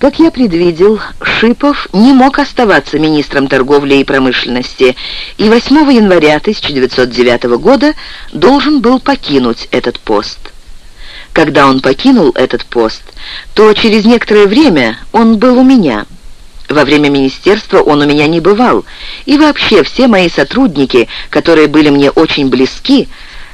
Как я предвидел, Шипов не мог оставаться министром торговли и промышленности, и 8 января 1909 года должен был покинуть этот пост. Когда он покинул этот пост, то через некоторое время он был у меня. Во время министерства он у меня не бывал, и вообще все мои сотрудники, которые были мне очень близки,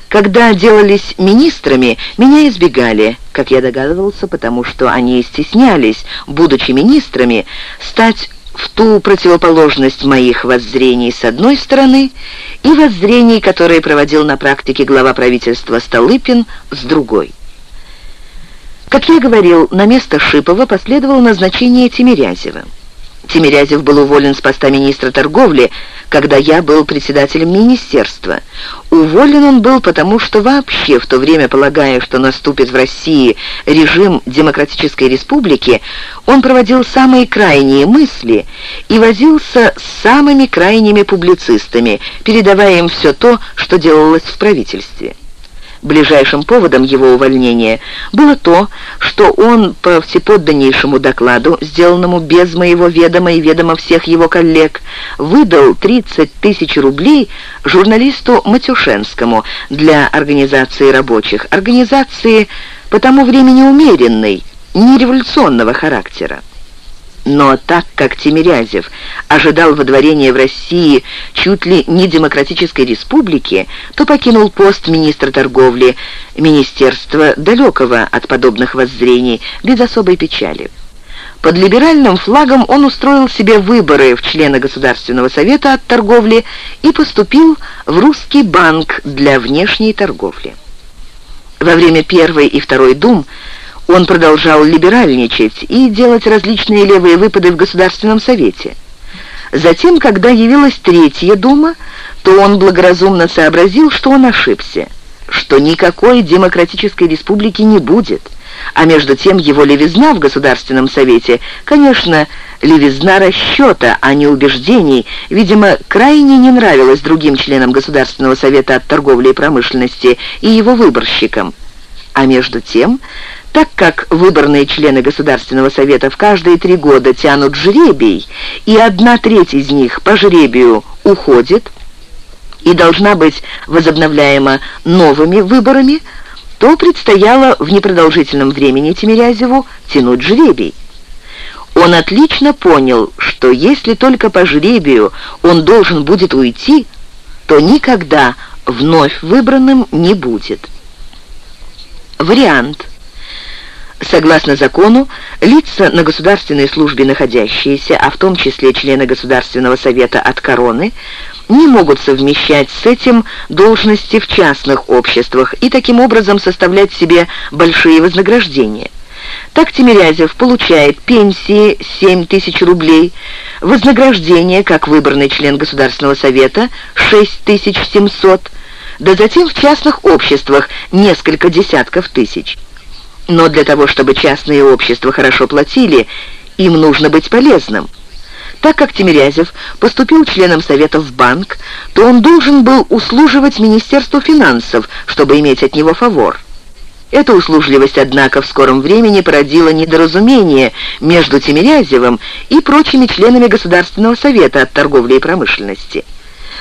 когда делались министрами, меня избегали, как я догадывался, потому что они стеснялись, будучи министрами, стать в ту противоположность моих воззрений с одной стороны и воззрений, которые проводил на практике глава правительства Столыпин, с другой. Как я говорил, на место Шипова последовало назначение Тимирязева. Тимирязев был уволен с поста министра торговли, когда я был председателем министерства. Уволен он был потому, что вообще в то время, полагая, что наступит в России режим демократической республики, он проводил самые крайние мысли и возился с самыми крайними публицистами, передавая им все то, что делалось в правительстве. Ближайшим поводом его увольнения было то, что он по всеподданнейшему докладу, сделанному без моего ведома и ведома всех его коллег, выдал 30 тысяч рублей журналисту Матюшенскому для организации рабочих, организации по тому времени умеренной, не революционного характера. Но так как Тимирязев ожидал водворения в России чуть ли не демократической республики, то покинул пост министра торговли, министерства далекого от подобных воззрений, без особой печали. Под либеральным флагом он устроил себе выборы в члены Государственного совета от торговли и поступил в Русский банк для внешней торговли. Во время первой и второй дум он продолжал либеральничать и делать различные левые выпады в Государственном Совете. Затем, когда явилась Третья Дума, то он благоразумно сообразил, что он ошибся, что никакой демократической республики не будет, а между тем его левизна в Государственном Совете, конечно, левизна расчета, а не убеждений, видимо, крайне не нравилась другим членам Государственного Совета от торговли и промышленности и его выборщикам. А между тем, так как выборные члены Государственного Совета в каждые три года тянут жребий, и одна треть из них по жребию уходит и должна быть возобновляема новыми выборами, то предстояло в непродолжительном времени Тимирязеву тянуть жребий. Он отлично понял, что если только по жребию он должен будет уйти, то никогда вновь выбранным не будет. Вариант – Согласно закону, лица на государственной службе находящиеся, а в том числе члены Государственного совета от короны, не могут совмещать с этим должности в частных обществах и таким образом составлять себе большие вознаграждения. Так Тимирязев получает пенсии 7 тысяч рублей, вознаграждение как выборный член Государственного совета 6700, да затем в частных обществах несколько десятков тысяч. Но для того, чтобы частные общества хорошо платили, им нужно быть полезным. Так как Тимирязев поступил членом Совета в банк, то он должен был услуживать Министерству финансов, чтобы иметь от него фавор. Эта услужливость, однако, в скором времени породила недоразумение между Тимирязевым и прочими членами Государственного совета от торговли и промышленности.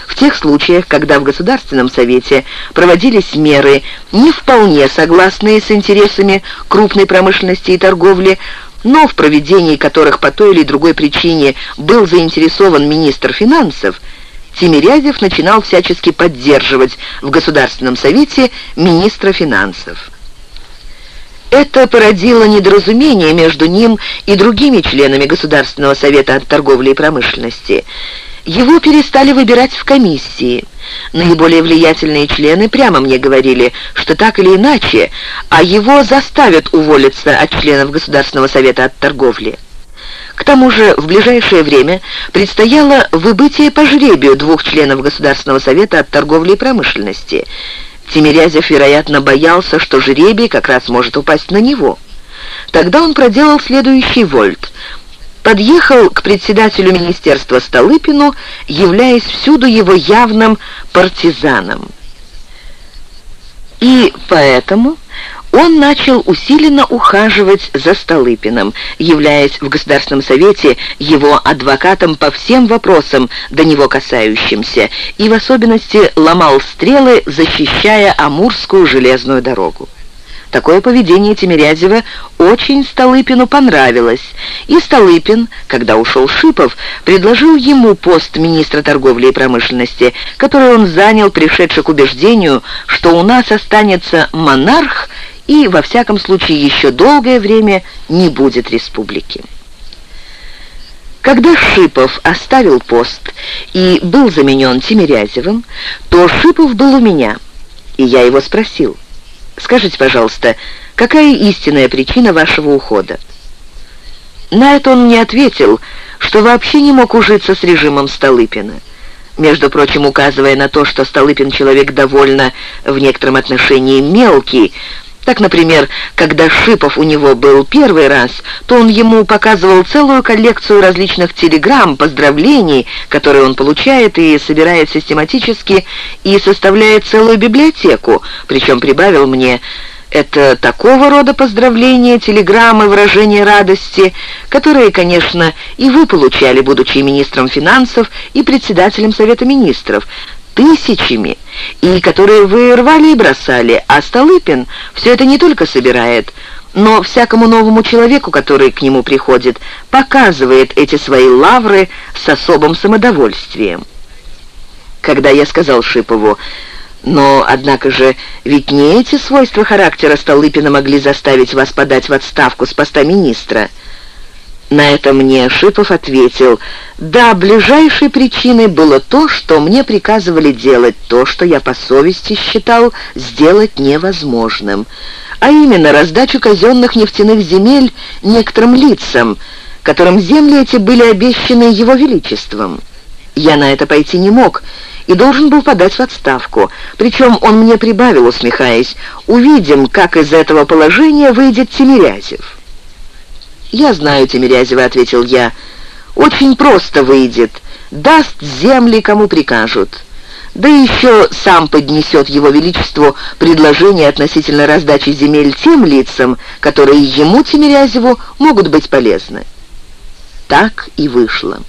В тех случаях, когда в Государственном Совете проводились меры, не вполне согласные с интересами крупной промышленности и торговли, но в проведении которых по той или другой причине был заинтересован министр финансов, Тимирязев начинал всячески поддерживать в Государственном Совете министра финансов. Это породило недоразумение между ним и другими членами Государственного совета от торговли и промышленности. Его перестали выбирать в комиссии. Наиболее влиятельные члены прямо мне говорили, что так или иначе, а его заставят уволиться от членов Государственного совета от торговли. К тому же в ближайшее время предстояло выбытие по жребию двух членов Государственного совета от торговли и промышленности. Тимирязев, вероятно, боялся, что жребий как раз может упасть на него. Тогда он проделал следующий вольт – подъехал к председателю министерства Столыпину, являясь всюду его явным партизаном. И поэтому он начал усиленно ухаживать за Столыпиным, являясь в Государственном Совете его адвокатом по всем вопросам, до него касающимся, и в особенности ломал стрелы, защищая Амурскую железную дорогу. Такое поведение Тимирязева очень Столыпину понравилось, и Столыпин, когда ушел Шипов, предложил ему пост министра торговли и промышленности, который он занял, пришедший к убеждению, что у нас останется монарх и, во всяком случае, еще долгое время не будет республики. Когда Шипов оставил пост и был заменен Тимирязевым, то Шипов был у меня, и я его спросил – Скажите, пожалуйста, какая истинная причина вашего ухода?» На это он мне ответил, что вообще не мог ужиться с режимом Столыпина. Между прочим, указывая на то, что Столыпин человек довольно в некотором отношении мелкий, так, например, когда Шипов у него был первый раз, то он ему показывал целую коллекцию различных телеграмм, поздравлений, которые он получает и собирает систематически, и составляет целую библиотеку, причем прибавил мне... Это такого рода поздравления, телеграммы, выражения радости, которые, конечно, и вы получали, будучи министром финансов и председателем Совета министров, тысячами, и которые вы рвали и бросали, а Столыпин все это не только собирает, но всякому новому человеку, который к нему приходит, показывает эти свои лавры с особым самодовольствием. Когда я сказал Шипову, но, однако же, ведь не эти свойства характера Столыпина могли заставить вас подать в отставку с поста министра – на это мне Шипов ответил, «Да, ближайшей причиной было то, что мне приказывали делать то, что я по совести считал сделать невозможным, а именно раздачу казенных нефтяных земель некоторым лицам, которым земли эти были обещаны Его Величеством. Я на это пойти не мог» и должен был подать в отставку. Причем он мне прибавил, усмехаясь, «Увидим, как из этого положения выйдет Тимирязев». «Я знаю Тимирязева», — ответил я. «Очень просто выйдет. Даст земли, кому прикажут». Да еще сам поднесет его величеству предложение относительно раздачи земель тем лицам, которые ему, Тимирязеву, могут быть полезны. Так и вышло.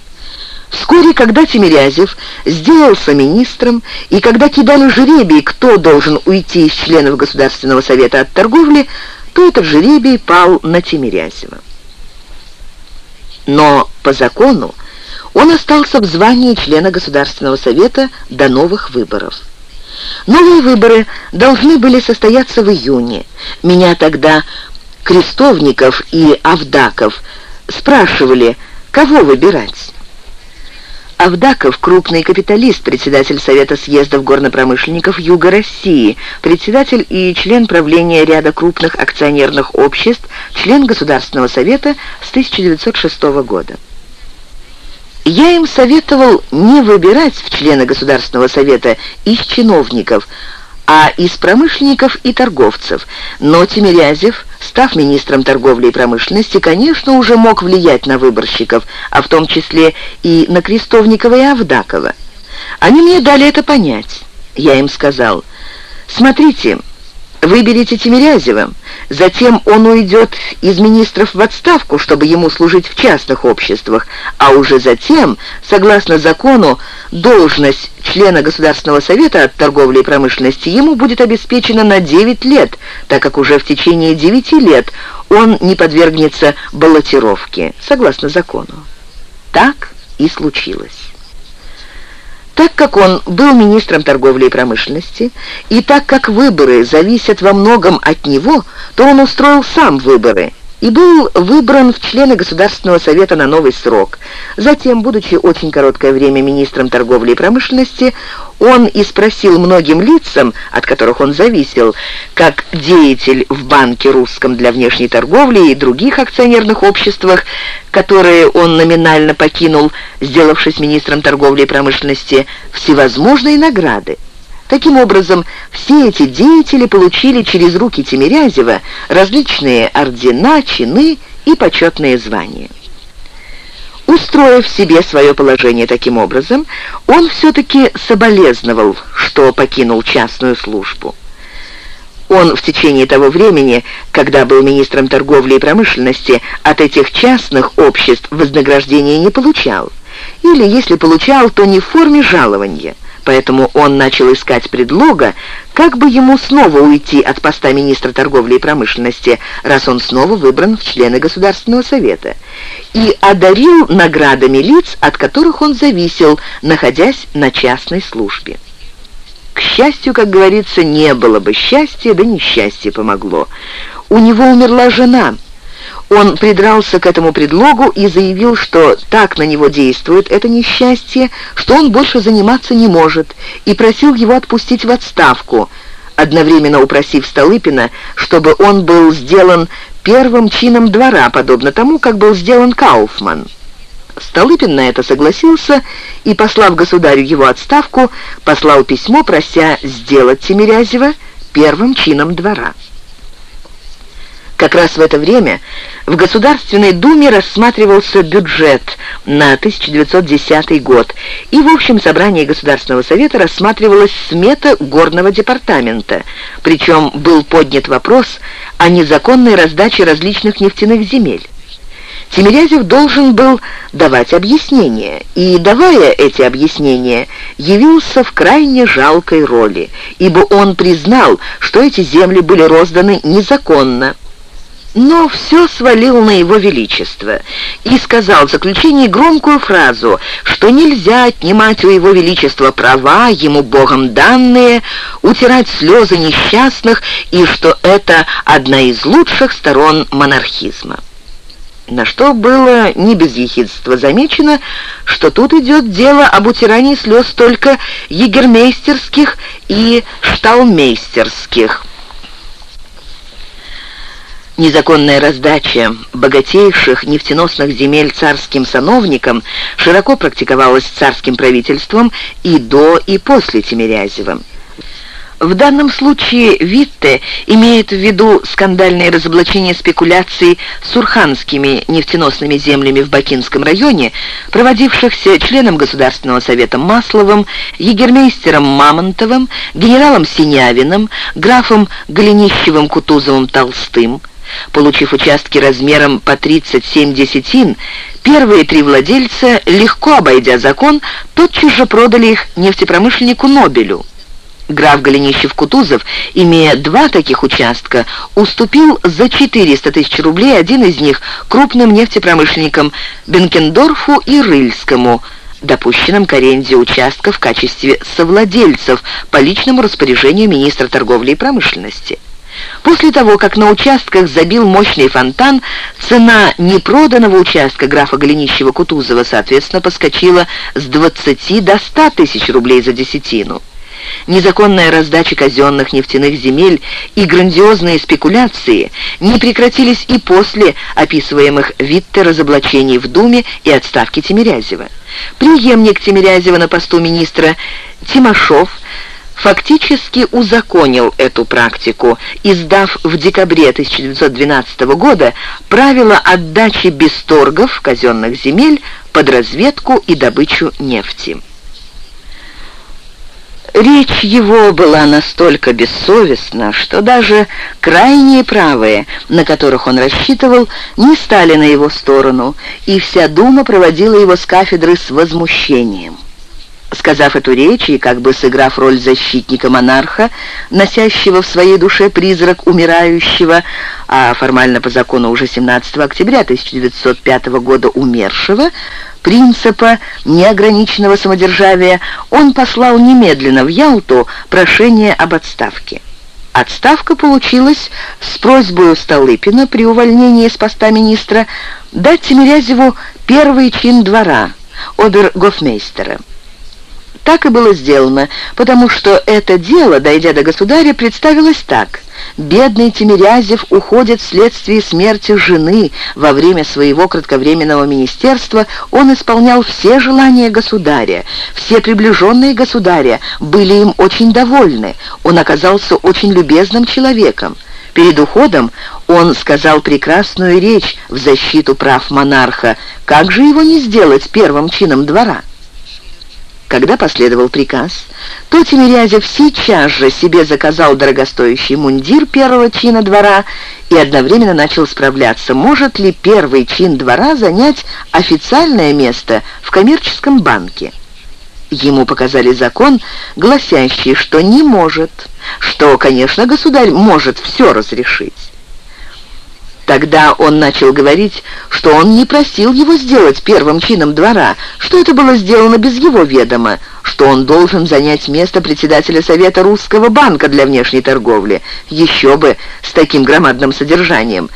Вскоре, когда Тимирязев сделался министром, и когда кидали жеребий, кто должен уйти из членов Государственного совета от торговли, то этот жеребий пал на Тимирязева но по закону он остался в звании члена Государственного совета до новых выборов. Новые выборы должны были состояться в июне. Меня тогда Крестовников и Авдаков спрашивали, кого выбирать. Авдаков – крупный капиталист, председатель Совета съездов горнопромышленников Юга России, председатель и член правления ряда крупных акционерных обществ, член Государственного Совета с 1906 года. Я им советовал не выбирать в члены Государственного Совета из чиновников, а из промышленников и торговцев. Но Тимирязев, став министром торговли и промышленности, конечно, уже мог влиять на выборщиков, а в том числе и на Крестовникова и Авдакова. Они мне дали это понять. Я им сказал, «Смотрите, Выберите Тимирязева, затем он уйдет из министров в отставку, чтобы ему служить в частных обществах, а уже затем, согласно закону, должность члена Государственного совета от торговли и промышленности ему будет обеспечена на 9 лет, так как уже в течение 9 лет он не подвергнется баллотировке, согласно закону. Так и случилось. Так как он был министром торговли и промышленности, и так как выборы зависят во многом от него, то он устроил сам выборы и был выбран в члены Государственного совета на новый срок. Затем, будучи очень короткое время министром торговли и промышленности, он и спросил многим лицам, от которых он зависел, как деятель в банке русском для внешней торговли и других акционерных обществах, которые он номинально покинул, сделавшись министром торговли и промышленности, всевозможные награды. Таким образом, все эти деятели получили через руки Тимирязева различные ордена, чины и почетные звания. Устроив себе свое положение таким образом, он все-таки соболезновал, что покинул частную службу. Он в течение того времени, когда был министром торговли и промышленности, от этих частных обществ вознаграждения не получал. Или, если получал, то не в форме жалования. Поэтому он начал искать предлога, как бы ему снова уйти от поста министра торговли и промышленности, раз он снова выбран в члены Государственного совета, и одарил наградами лиц, от которых он зависел, находясь на частной службе. К счастью, как говорится, не было бы счастья, да несчастье помогло. У него умерла жена. Он придрался к этому предлогу и заявил, что так на него действует это несчастье, что он больше заниматься не может, и просил его отпустить в отставку, одновременно упросив Столыпина, чтобы он был сделан первым чином двора, подобно тому, как был сделан Кауфман. Столыпин на это согласился и, послав государю его отставку, послал письмо, прося сделать Тимирязева первым чином двора. Как раз в это время в Государственной Думе рассматривался бюджет на 1910 год, и в общем собрании Государственного Совета рассматривалась смета горного департамента, причем был поднят вопрос о незаконной раздаче различных нефтяных земель. Тимирязев должен был давать объяснения, и, давая эти объяснения, явился в крайне жалкой роли, ибо он признал, что эти земли были розданы незаконно, но все свалил на его величество и сказал в заключении громкую фразу, что нельзя отнимать у его величества права, ему богом данные, утирать слезы несчастных, и что это одна из лучших сторон монархизма на что было не без ехидства замечено, что тут идет дело об утирании слез только егермейстерских и шталмейстерских. Незаконная раздача богатейших нефтеносных земель царским сановникам широко практиковалась царским правительством и до, и после Тимирязева. В данном случае Витте имеет в виду скандальное разоблачение спекуляций с урханскими нефтеносными землями в Бакинском районе, проводившихся членом Государственного совета Масловым, егермейстером Мамонтовым, генералом Синявиным, графом Голенищевым-Кутузовым-Толстым. Получив участки размером по 37 десятин, первые три владельца, легко обойдя закон, тотчас же продали их нефтепромышленнику Нобелю. Граф Голенищев-Кутузов, имея два таких участка, уступил за 400 тысяч рублей один из них крупным нефтепромышленникам Бенкендорфу и Рыльскому, допущенным к аренде участка в качестве совладельцев по личному распоряжению министра торговли и промышленности. После того, как на участках забил мощный фонтан, цена непроданного участка графа Голенищева-Кутузова, соответственно, поскочила с 20 до 100 тысяч рублей за десятину. Незаконная раздача казенных нефтяных земель и грандиозные спекуляции не прекратились и после описываемых Витте разоблачений в Думе и отставки Тимирязева. Преемник Тимирязева на посту министра Тимошов фактически узаконил эту практику, издав в декабре 1912 года правила отдачи без торгов казенных земель под разведку и добычу нефти. Речь его была настолько бессовестна, что даже крайние правые, на которых он рассчитывал, не стали на его сторону, и вся дума проводила его с кафедры с возмущением. Сказав эту речь и как бы сыграв роль защитника монарха, носящего в своей душе призрак умирающего, а формально по закону уже 17 октября 1905 года умершего, принципа неограниченного самодержавия, он послал немедленно в Ялту прошение об отставке. Отставка получилась с просьбой Столыпина при увольнении с поста министра дать Тимирязеву первый чин двора, обер-гофмейстера. Так и было сделано, потому что это дело, дойдя до государя, представилось так. Бедный Тимирязев уходит вследствие смерти жены. Во время своего кратковременного министерства он исполнял все желания государя. Все приближенные государя были им очень довольны. Он оказался очень любезным человеком. Перед уходом он сказал прекрасную речь в защиту прав монарха. Как же его не сделать первым чином двора? Когда последовал приказ, то Тимирязев сейчас же себе заказал дорогостоящий мундир первого чина двора и одновременно начал справляться, может ли первый чин двора занять официальное место в коммерческом банке. Ему показали закон, гласящий, что не может, что, конечно, государь может все разрешить. Тогда он начал говорить, что он не просил его сделать первым чином двора, что это было сделано без его ведома, что он должен занять место председателя Совета Русского банка для внешней торговли, еще бы с таким громадным содержанием,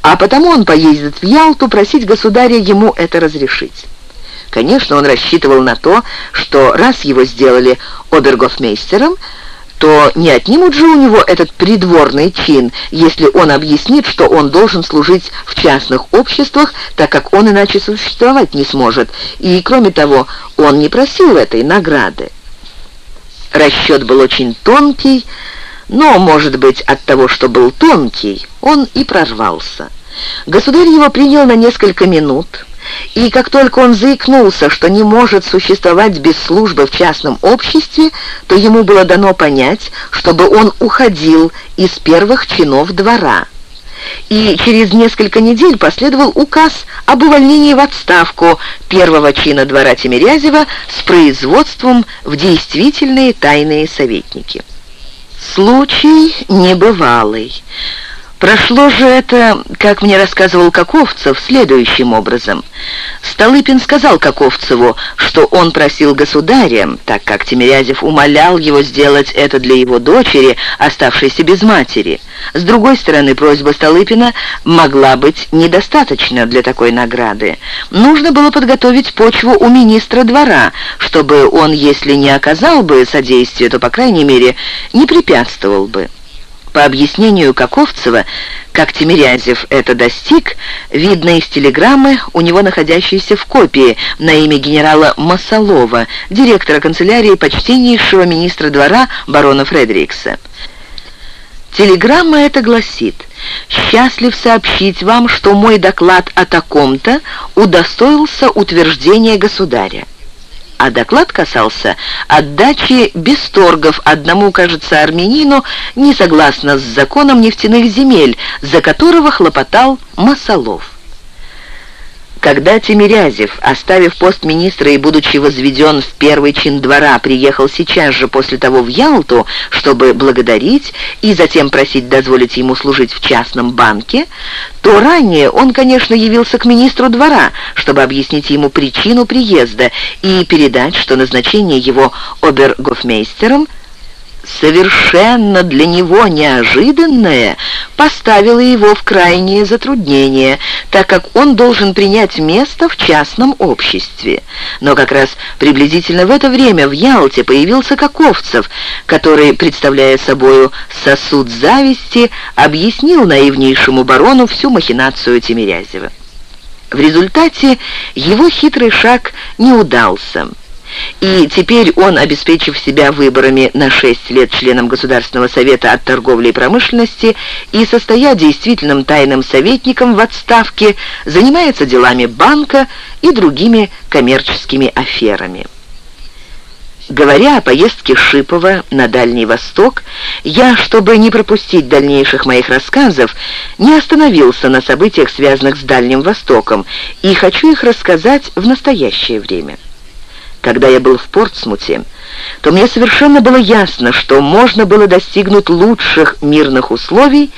а потому он поедет в Ялту просить государя ему это разрешить. Конечно, он рассчитывал на то, что раз его сделали обергофмейстером, то не отнимут же у него этот придворный чин, если он объяснит, что он должен служить в частных обществах, так как он иначе существовать не сможет, и, кроме того, он не просил этой награды. Расчет был очень тонкий, но, может быть, от того, что был тонкий, он и прорвался. Государь его принял на несколько минут, и как только он заикнулся, что не может существовать без службы в частном обществе, то ему было дано понять, чтобы он уходил из первых чинов двора. И через несколько недель последовал указ об увольнении в отставку первого чина двора Тимирязева с производством в действительные тайные советники. Случай небывалый. Прошло же это, как мне рассказывал Каковцев, следующим образом. Столыпин сказал Каковцеву, что он просил государя, так как Тимирязев умолял его сделать это для его дочери, оставшейся без матери. С другой стороны, просьба Столыпина могла быть недостаточна для такой награды. Нужно было подготовить почву у министра двора, чтобы он, если не оказал бы содействия, то, по крайней мере, не препятствовал бы. По объяснению Каковцева, как Тимирязев это достиг, видно из телеграммы, у него находящейся в копии, на имя генерала Масолова, директора канцелярии почтеннейшего министра двора барона Фредерикса. Телеграмма эта гласит «Счастлив сообщить вам, что мой доклад о таком-то удостоился утверждения государя» а доклад касался отдачи без торгов одному, кажется, армянину, не согласно с законом нефтяных земель, за которого хлопотал Масолов. Когда Тимирязев, оставив пост министра и будучи возведен в первый чин двора, приехал сейчас же после того в Ялту, чтобы благодарить и затем просить дозволить ему служить в частном банке, то ранее он, конечно, явился к министру двора, чтобы объяснить ему причину приезда и передать, что назначение его обергофмейстером – совершенно для него неожиданное поставило его в крайнее затруднение, так как он должен принять место в частном обществе. Но как раз приблизительно в это время в Ялте появился Каковцев, который, представляя собою сосуд зависти, объяснил наивнейшему барону всю махинацию Тимирязева. В результате его хитрый шаг не удался. И теперь он, обеспечив себя выборами на 6 лет членом Государственного совета от торговли и промышленности и состоя действительным тайным советником в отставке, занимается делами банка и другими коммерческими аферами. Говоря о поездке Шипова на Дальний Восток, я, чтобы не пропустить дальнейших моих рассказов, не остановился на событиях, связанных с Дальним Востоком, и хочу их рассказать в настоящее время. Когда я был в Портсмуте, то мне совершенно было ясно, что можно было достигнуть лучших мирных условий,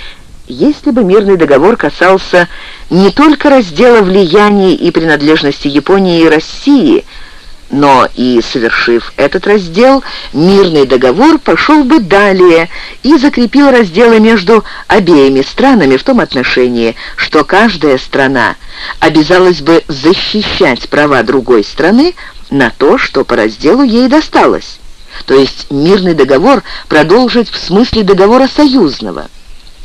если бы мирный договор касался не только раздела влияний и принадлежности Японии и России, но и, совершив этот раздел, мирный договор пошел бы далее и закрепил разделы между обеими странами в том отношении, что каждая страна обязалась бы защищать права другой страны, на то, что по разделу ей досталось. То есть мирный договор продолжить в смысле договора союзного.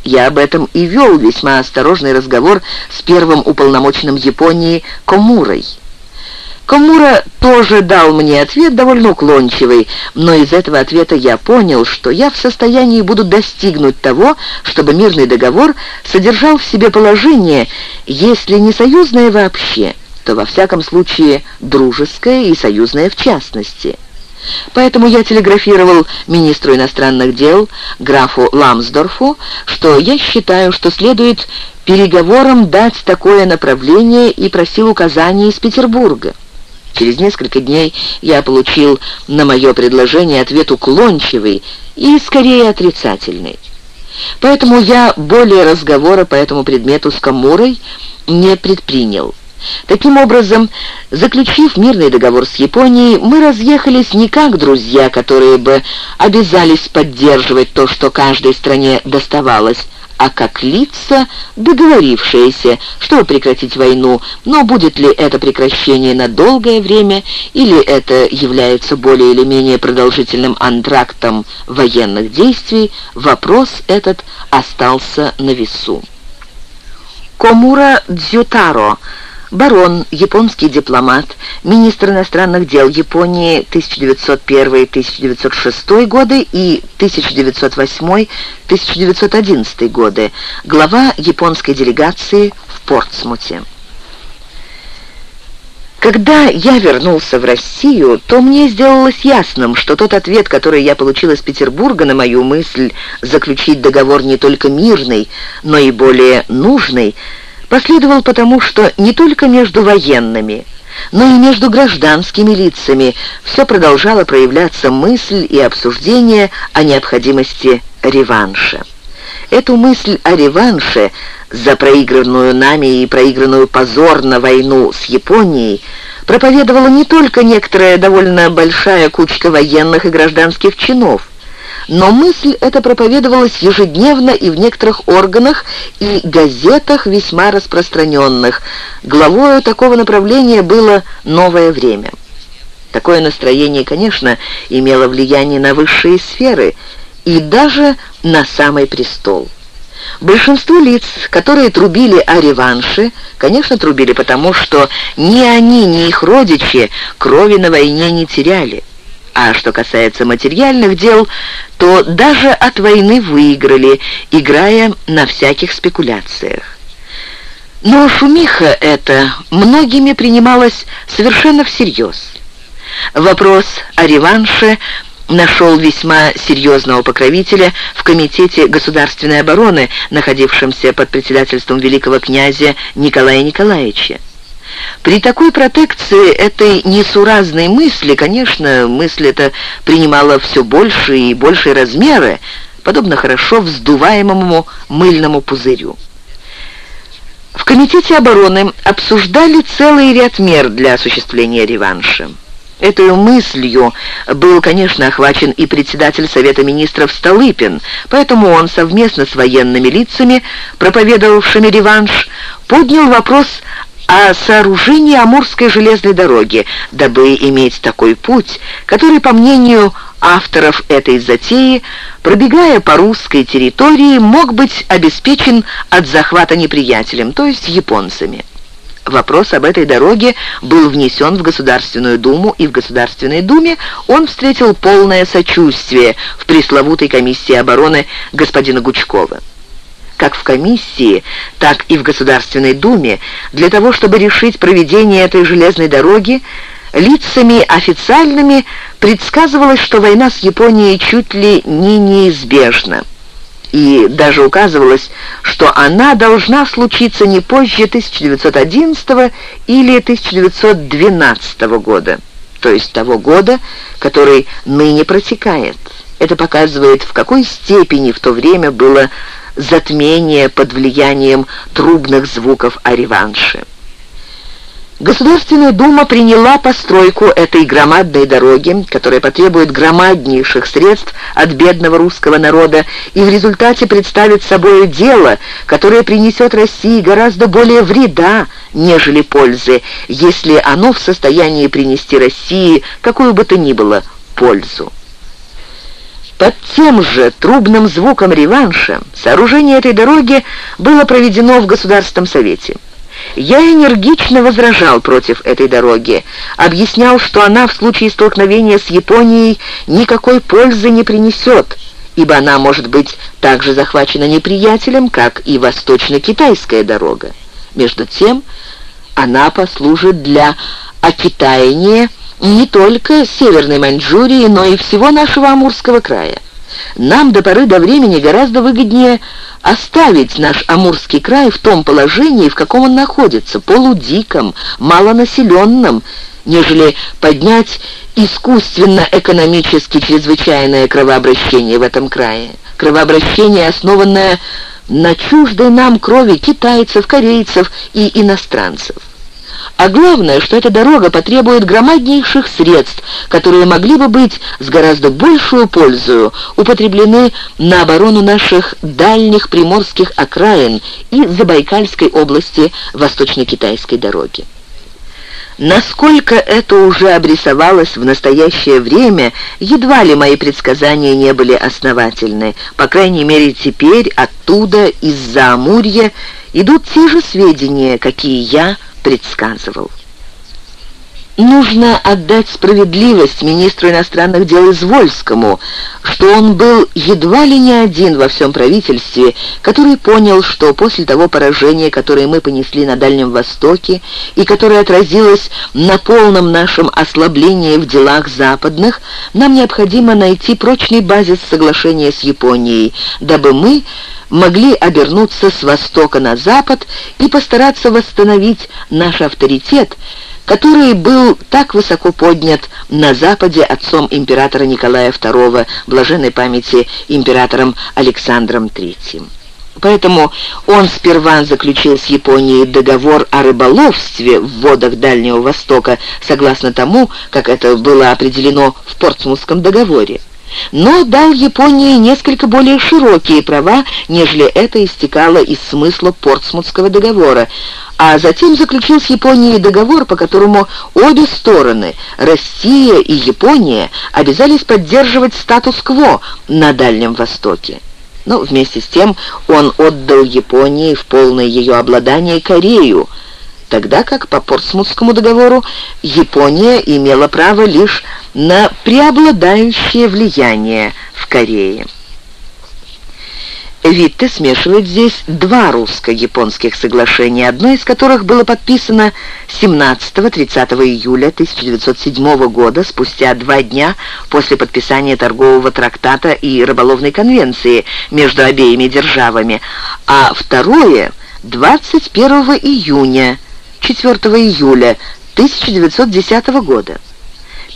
Я об этом и вел весьма осторожный разговор с первым уполномоченным Японии Комурой. Комура тоже дал мне ответ довольно уклончивый, но из этого ответа я понял, что я в состоянии буду достигнуть того, чтобы мирный договор содержал в себе положение, если не союзное вообще – то во всяком случае дружеское и союзное в частности. Поэтому я телеграфировал министру иностранных дел, графу Ламсдорфу, что я считаю, что следует переговорам дать такое направление и просил указаний из Петербурга. Через несколько дней я получил на мое предложение ответ уклончивый и скорее отрицательный. Поэтому я более разговора по этому предмету с Камурой не предпринял. Таким образом, заключив мирный договор с Японией, мы разъехались не как друзья, которые бы обязались поддерживать то, что каждой стране доставалось, а как лица, договорившиеся, чтобы прекратить войну, но будет ли это прекращение на долгое время, или это является более или менее продолжительным антрактом военных действий, вопрос этот остался на весу. Комура Дзютаро – барон, японский дипломат, министр иностранных дел Японии 1901-1906 годы и 1908-1911 годы, глава японской делегации в Портсмуте. Когда я вернулся в Россию, то мне сделалось ясным, что тот ответ, который я получил из Петербурга на мою мысль заключить договор не только мирный, но и более нужный, последовал потому, что не только между военными, но и между гражданскими лицами все продолжала проявляться мысль и обсуждение о необходимости реванша. Эту мысль о реванше за проигранную нами и проигранную позорно войну с Японией проповедовала не только некоторая довольно большая кучка военных и гражданских чинов, но мысль эта проповедовалась ежедневно и в некоторых органах и газетах весьма распространенных. Главою такого направления было «Новое время». Такое настроение, конечно, имело влияние на высшие сферы и даже на самый престол. Большинство лиц, которые трубили о реванше, конечно, трубили потому, что ни они, ни их родичи крови на войне не теряли. А что касается материальных дел, то даже от войны выиграли, играя на всяких спекуляциях. Но шумиха эта многими принималась совершенно всерьез. Вопрос о реванше нашел весьма серьезного покровителя в Комитете государственной обороны, находившемся под председательством великого князя Николая Николаевича. При такой протекции этой несуразной мысли, конечно, мысль эта принимала все больше и большие размеры, подобно хорошо вздуваемому мыльному пузырю. В Комитете обороны обсуждали целый ряд мер для осуществления реванша. Этой мыслью был, конечно, охвачен и председатель Совета Министров Столыпин, поэтому он совместно с военными лицами, проповедовавшими реванш, поднял вопрос о сооружении Амурской железной дороги, дабы иметь такой путь, который, по мнению авторов этой затеи, пробегая по русской территории, мог быть обеспечен от захвата неприятелем, то есть японцами. Вопрос об этой дороге был внесен в Государственную Думу, и в Государственной Думе он встретил полное сочувствие в пресловутой комиссии обороны господина Гучкова как в комиссии, так и в Государственной Думе, для того, чтобы решить проведение этой железной дороги, лицами официальными предсказывалось, что война с Японией чуть ли не неизбежна. И даже указывалось, что она должна случиться не позже 1911 или 1912 года, то есть того года, который ныне протекает. Это показывает, в какой степени в то время было затмение под влиянием трубных звуков о реванше. Государственная дума приняла постройку этой громадной дороги, которая потребует громаднейших средств от бедного русского народа и в результате представит собой дело, которое принесет России гораздо более вреда, нежели пользы, если оно в состоянии принести России какую бы то ни было пользу. Под тем же трубным звуком реванша сооружение этой дороги было проведено в Государственном Совете. Я энергично возражал против этой дороги, объяснял, что она в случае столкновения с Японией никакой пользы не принесет, ибо она может быть так же захвачена неприятелем, как и восточно-китайская дорога. Между тем, она послужит для окитаяния не только Северной Маньчжурии, но и всего нашего Амурского края. Нам до поры до времени гораздо выгоднее оставить наш Амурский край в том положении, в каком он находится, полудиком, малонаселенном, нежели поднять искусственно-экономически чрезвычайное кровообращение в этом крае. Кровообращение, основанное на чуждой нам крови китайцев, корейцев и иностранцев. А главное, что эта дорога потребует громаднейших средств, которые могли бы быть с гораздо большую пользою употреблены на оборону наших дальних приморских окраин и Забайкальской области Восточно-Китайской дороги. Насколько это уже обрисовалось в настоящее время, едва ли мои предсказания не были основательны. По крайней мере, теперь оттуда, из-за Амурья, идут те же сведения, какие я предсказывал. Нужно отдать справедливость министру иностранных дел Извольскому, что он был едва ли не один во всем правительстве, который понял, что после того поражения, которое мы понесли на Дальнем Востоке и которое отразилось на полном нашем ослаблении в делах западных, нам необходимо найти прочный базис соглашения с Японией, дабы мы могли обернуться с востока на запад и постараться восстановить наш авторитет, который был так высоко поднят на Западе отцом императора Николая II, блаженной памяти императором Александром III. Поэтому он сперва заключил с Японией договор о рыболовстве в водах Дальнего Востока, согласно тому, как это было определено в Портсмутском договоре но дал Японии несколько более широкие права, нежели это истекало из смысла Портсмутского договора, а затем заключил с Японией договор, по которому обе стороны, Россия и Япония, обязались поддерживать статус-кво на Дальнем Востоке. Но вместе с тем он отдал Японии в полное ее обладание Корею, тогда как по Портсмутскому договору Япония имела право лишь на преобладающее влияние в Корее. Витте смешивает здесь два русско-японских соглашения, одно из которых было подписано 17-30 июля 1907 года, спустя два дня после подписания торгового трактата и рыболовной конвенции между обеими державами, а второе — 21 июня 4 июля 1910 года.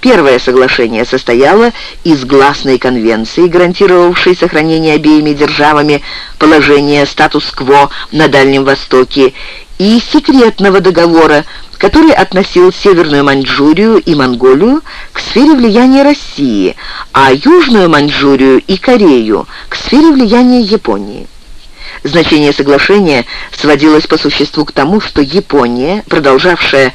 Первое соглашение состояло из гласной конвенции, гарантировавшей сохранение обеими державами положения статус-кво на Дальнем Востоке, и секретного договора, который относил Северную Маньчжурию и Монголию к сфере влияния России, а Южную Маньчжурию и Корею к сфере влияния Японии. Значение соглашения сводилось по существу к тому, что Япония, продолжавшая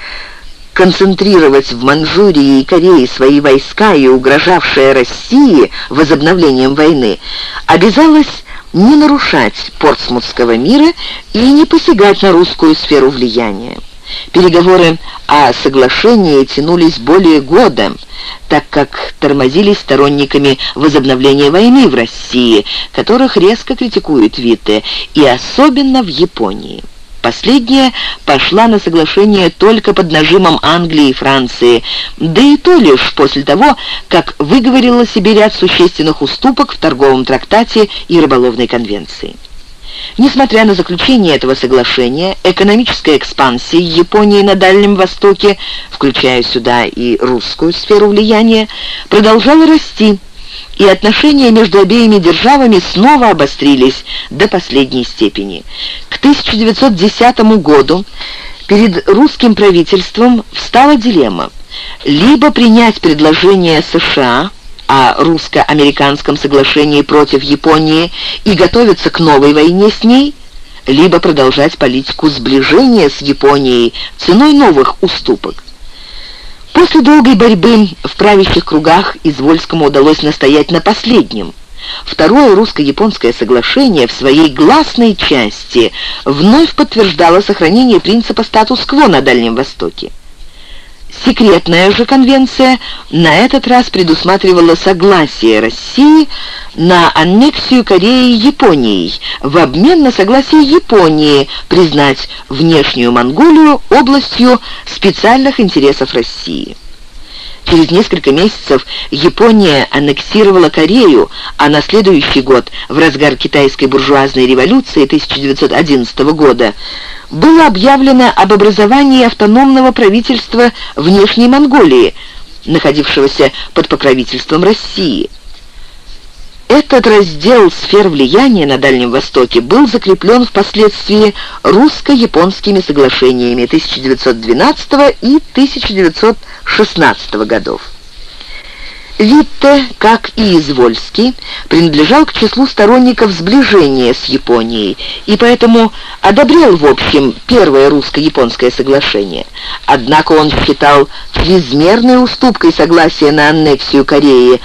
концентрировать в Манчжурии и Корее свои войска и угрожавшая России возобновлением войны, обязалась не нарушать Портсмутского мира и не посягать на русскую сферу влияния. Переговоры о соглашении тянулись более года, так как тормозились сторонниками возобновления войны в России, которых резко критикует Витте, и особенно в Японии. Последняя пошла на соглашение только под нажимом Англии и Франции, да и то лишь после того, как выговорила себе ряд существенных уступок в торговом трактате и рыболовной конвенции. Несмотря на заключение этого соглашения, экономическая экспансия Японии на Дальнем Востоке, включая сюда и русскую сферу влияния, продолжала расти, и отношения между обеими державами снова обострились до последней степени. К 1910 году перед русским правительством встала дилемма либо принять предложение США о русско-американском соглашении против Японии и готовиться к новой войне с ней, либо продолжать политику сближения с Японией ценой новых уступок. После долгой борьбы в правящих кругах Извольскому удалось настоять на последнем. Второе русско-японское соглашение в своей гласной части вновь подтверждало сохранение принципа статус-кво на Дальнем Востоке. Секретная же конвенция на этот раз предусматривала согласие России на аннексию Кореи Японией в обмен на согласие Японии признать внешнюю Монголию областью специальных интересов России. Через несколько месяцев Япония аннексировала Корею, а на следующий год, в разгар китайской буржуазной революции 1911 года, было объявлено об образовании автономного правительства внешней Монголии, находившегося под покровительством России. Этот раздел сфер влияния на Дальнем Востоке был закреплен впоследствии русско-японскими соглашениями 1912 и 1916 годов. Витте, как и Извольский, принадлежал к числу сторонников сближения с Японией и поэтому одобрял в общем первое русско-японское соглашение. Однако он считал чрезмерной уступкой согласия на аннексию Кореи,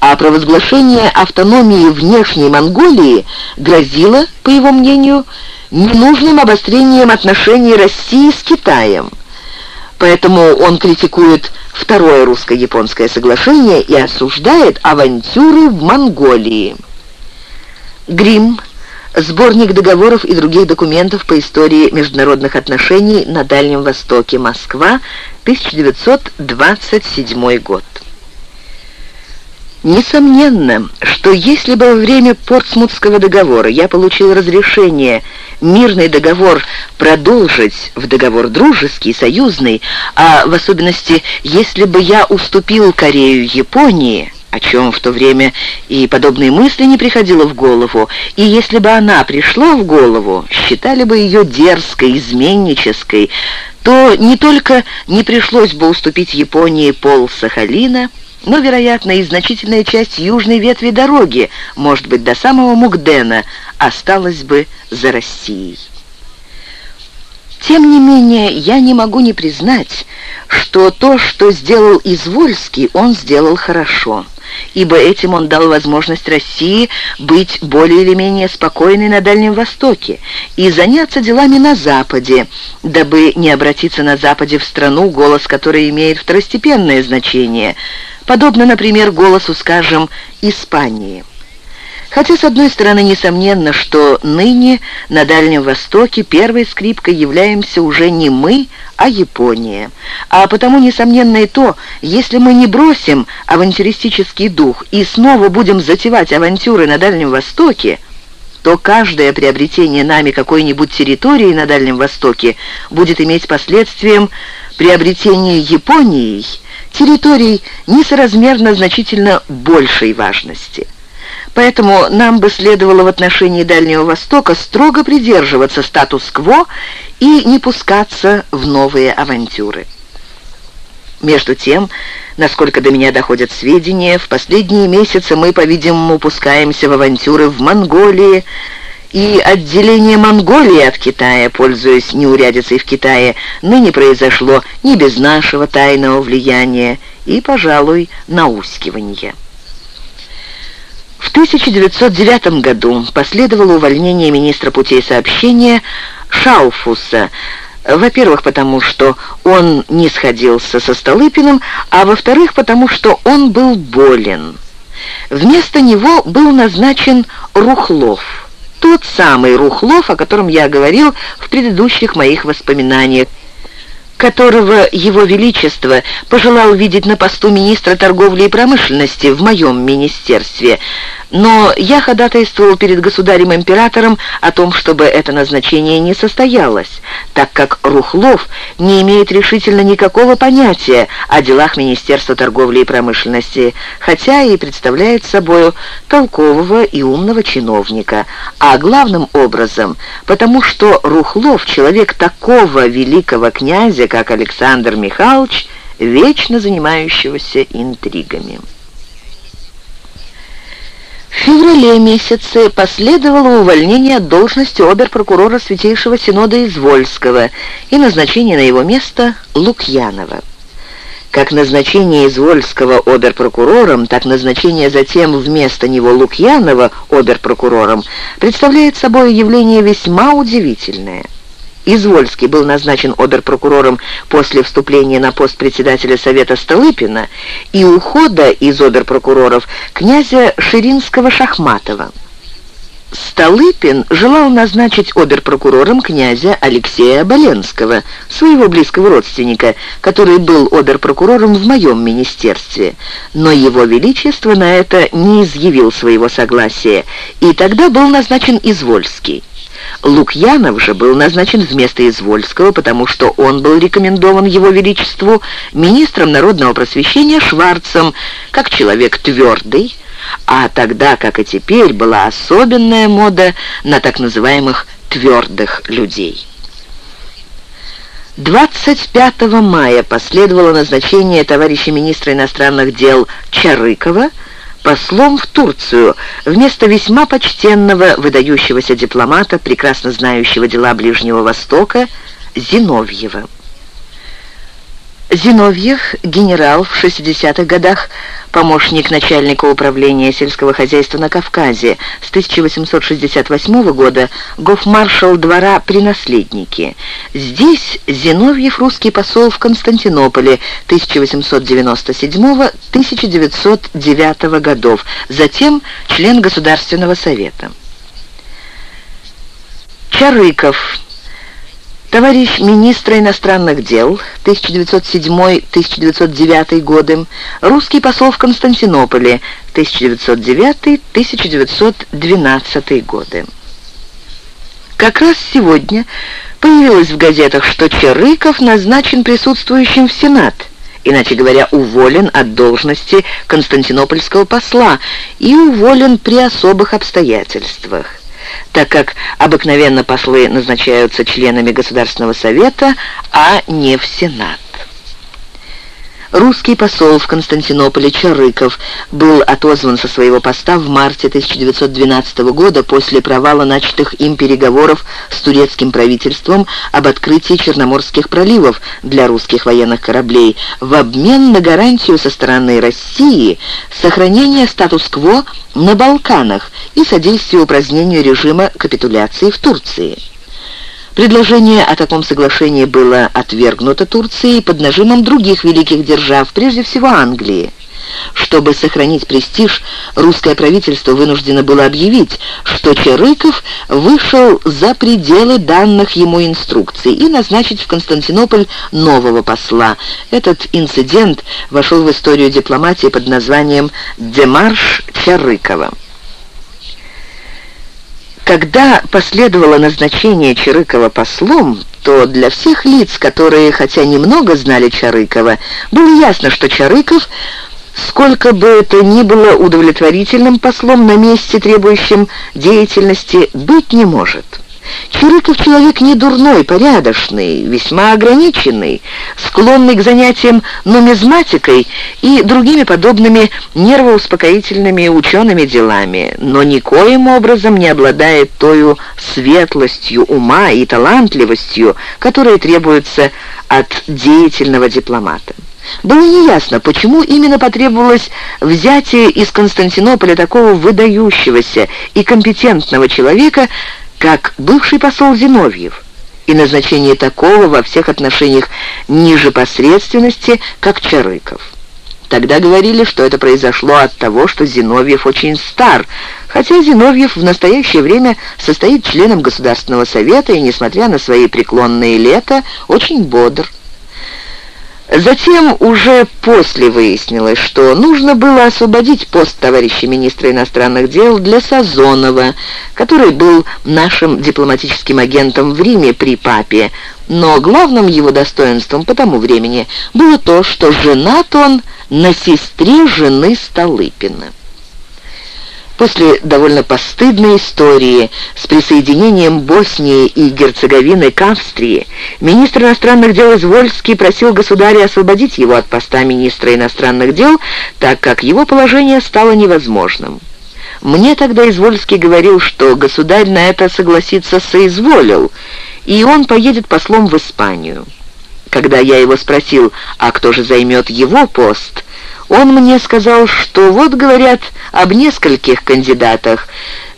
а провозглашение автономии внешней Монголии грозило, по его мнению, ненужным обострением отношений России с Китаем. Поэтому он критикует Второе русско-японское соглашение и осуждает авантюры в Монголии. Грим. Сборник договоров и других документов по истории международных отношений на Дальнем Востоке. Москва, 1927 год. Несомненно, что если бы во время Портсмутского договора я получил разрешение мирный договор продолжить в договор дружеский, союзный, а в особенности, если бы я уступил Корею Японии, о чем в то время и подобные мысли не приходило в голову, и если бы она пришла в голову, считали бы ее дерзкой, изменнической, то не только не пришлось бы уступить Японии пол Сахалина, но, вероятно, и значительная часть южной ветви дороги, может быть, до самого Мугдена, осталась бы за Россией. Тем не менее, я не могу не признать, что то, что сделал Извольский, он сделал хорошо, ибо этим он дал возможность России быть более или менее спокойной на Дальнем Востоке и заняться делами на Западе, дабы не обратиться на Западе в страну, голос которой имеет второстепенное значение – подобно, например, голосу, скажем, Испании. Хотя, с одной стороны, несомненно, что ныне на Дальнем Востоке первой скрипкой являемся уже не мы, а Япония. А потому, несомненно, и то, если мы не бросим авантюристический дух и снова будем затевать авантюры на Дальнем Востоке, то каждое приобретение нами какой-нибудь территории на Дальнем Востоке будет иметь последствием приобретения Японией территорий несоразмерно значительно большей важности. Поэтому нам бы следовало в отношении Дальнего Востока строго придерживаться статус-кво и не пускаться в новые авантюры. Между тем, насколько до меня доходят сведения, в последние месяцы мы, по-видимому, пускаемся в авантюры в Монголии, и отделение Монголии от Китая, пользуясь неурядицей в Китае, ныне произошло не без нашего тайного влияния и, пожалуй, наускивания. В 1909 году последовало увольнение министра путей сообщения Шауфуса, во-первых, потому что он не сходился со Столыпиным, а во-вторых, потому что он был болен. Вместо него был назначен Рухлов тот самый Рухлов, о котором я говорил в предыдущих моих воспоминаниях, которого Его Величество пожелал видеть на посту министра торговли и промышленности в моем министерстве, но я ходатайствовал перед государем-императором о том, чтобы это назначение не состоялось, так как Рухлов не имеет решительно никакого понятия о делах Министерства торговли и промышленности, хотя и представляет собою толкового и умного чиновника, а главным образом, потому что Рухлов, человек такого великого князя, как Александр Михайлович, вечно занимающегося интригами. В феврале месяце последовало увольнение от должности обер-прокурора Святейшего Синода Извольского и назначение на его место Лукьянова. Как назначение Извольского обер-прокурором, так назначение затем вместо него Лукьянова обер-прокурором представляет собой явление весьма удивительное. Извольский был назначен оберпрокурором после вступления на пост председателя Совета Столыпина и ухода из оберпрокуроров князя Ширинского-Шахматова. Столыпин желал назначить оберпрокурором князя Алексея Оболенского, своего близкого родственника, который был оберпрокурором в моем министерстве. Но его величество на это не изъявил своего согласия, и тогда был назначен Извольский. Лукьянов же был назначен вместо Извольского, потому что он был рекомендован его величеству министром народного просвещения Шварцем, как человек твердый, а тогда, как и теперь, была особенная мода на так называемых «твердых людей». 25 мая последовало назначение товарища министра иностранных дел Чарыкова послом в Турцию вместо весьма почтенного выдающегося дипломата, прекрасно знающего дела Ближнего Востока, Зиновьева. Зиновьев, генерал в 60-х годах, помощник начальника управления сельского хозяйства на Кавказе, с 1868 года гофмаршал двора при наследнике. Здесь Зиновьев русский посол в Константинополе 1897-1909 годов, затем член Государственного совета. Чарыков Товарищ министра иностранных дел 1907-1909 годы, русский посол в Константинополе 1909-1912 годы. Как раз сегодня появилось в газетах, что Черыков назначен присутствующим в Сенат, иначе говоря, уволен от должности константинопольского посла и уволен при особых обстоятельствах так как обыкновенно послы назначаются членами Государственного совета, а не в Сенат. Русский посол в Константинополе Чарыков был отозван со своего поста в марте 1912 года после провала начатых им переговоров с турецким правительством об открытии Черноморских проливов для русских военных кораблей в обмен на гарантию со стороны России сохранения статус-кво на Балканах и содействие упразднению режима капитуляции в Турции. Предложение о таком соглашении было отвергнуто Турцией под нажимом других великих держав, прежде всего Англии. Чтобы сохранить престиж, русское правительство вынуждено было объявить, что Черыков вышел за пределы данных ему инструкций и назначить в Константинополь нового посла. Этот инцидент вошел в историю дипломатии под названием «Демарш Чарыкова». Когда последовало назначение Чарыкова послом, то для всех лиц, которые хотя немного знали Чарыкова, было ясно, что Чарыков, сколько бы это ни было удовлетворительным послом на месте, требующим деятельности, быть не может. Чирыков человек не дурной, порядочный, весьма ограниченный, склонный к занятиям нумизматикой и другими подобными нервоуспокоительными учеными делами, но никоим образом не обладает тою светлостью ума и талантливостью, которые требуются от деятельного дипломата. Было неясно, почему именно потребовалось взятие из Константинополя такого выдающегося и компетентного человека, как бывший посол Зиновьев, и назначение такого во всех отношениях ниже посредственности, как Чарыков. Тогда говорили, что это произошло от того, что Зиновьев очень стар, хотя Зиновьев в настоящее время состоит членом Государственного совета и, несмотря на свои преклонные лета, очень бодр. Затем уже после выяснилось, что нужно было освободить пост товарища министра иностранных дел для Сазонова, который был нашим дипломатическим агентом в Риме при папе, но главным его достоинством по тому времени было то, что женат он на сестре жены Столыпина. После довольно постыдной истории с присоединением Боснии и Герцеговины к Австрии, министр иностранных дел Извольский просил государя освободить его от поста министра иностранных дел, так как его положение стало невозможным. Мне тогда Извольский говорил, что государь на это согласиться соизволил, и он поедет послом в Испанию. Когда я его спросил, а кто же займет его пост, он мне сказал, что вот говорят об нескольких кандидатах,